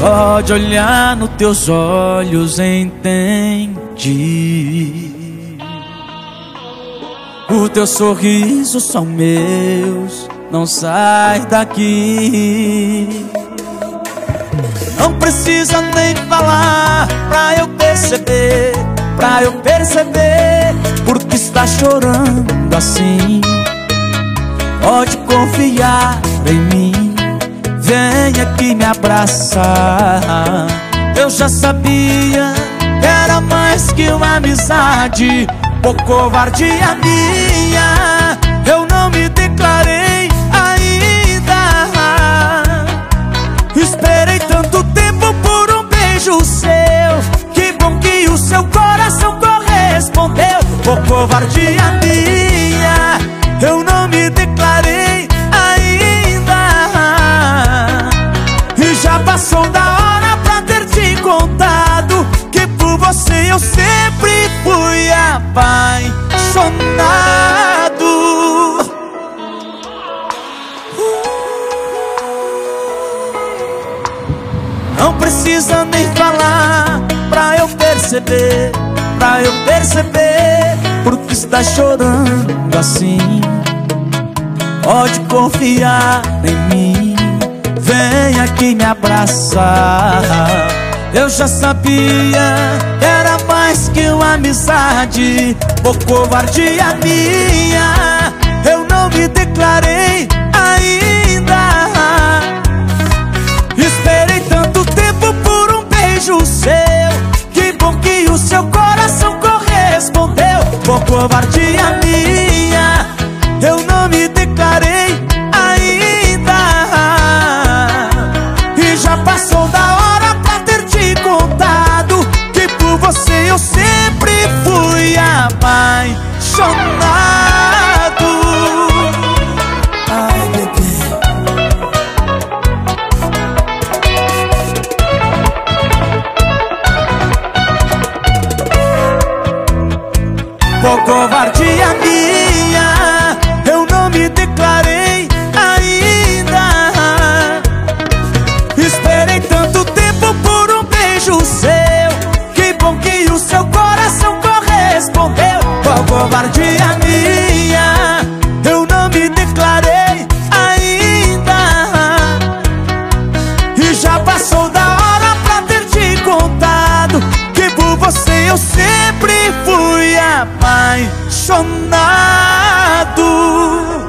Só de olhar nos teus olhos entendi. O teu sorriso são meus, não sai daqui. Não precisa nem falar pra eu perceber, pra eu perceber, porque está chorando assim. Pode confiar em mim, vem aqui me abraçar. Eu já sabia era mais que uma amizade por covardia minha. Eu não me declarei ainda. Esperei tanto tempo por um beijo seu. Que bom que o seu coração correspondeu Por covardia minha. Eu não me declarei sempre fui apaixonado. Não precisa nem falar pra eu perceber Pra eu perceber porque está chorando assim. Pode confiar em mim Vem aqui me abraçar Eu já sabia mais que uma amizade Por covardia minha. Eu não me declarei ainda. Esperei tanto tempo por um beijo seu. Que bom que o seu coração correspondeu Por covardia minha apaixonado Ai, bebê Por covardia minha Eu não me declarei ainda. Esperei tanto tempo por um beijo seu. Que bom que o seu coração Passou da hora pra ter te contado Que por você eu sempre fui apaixonado.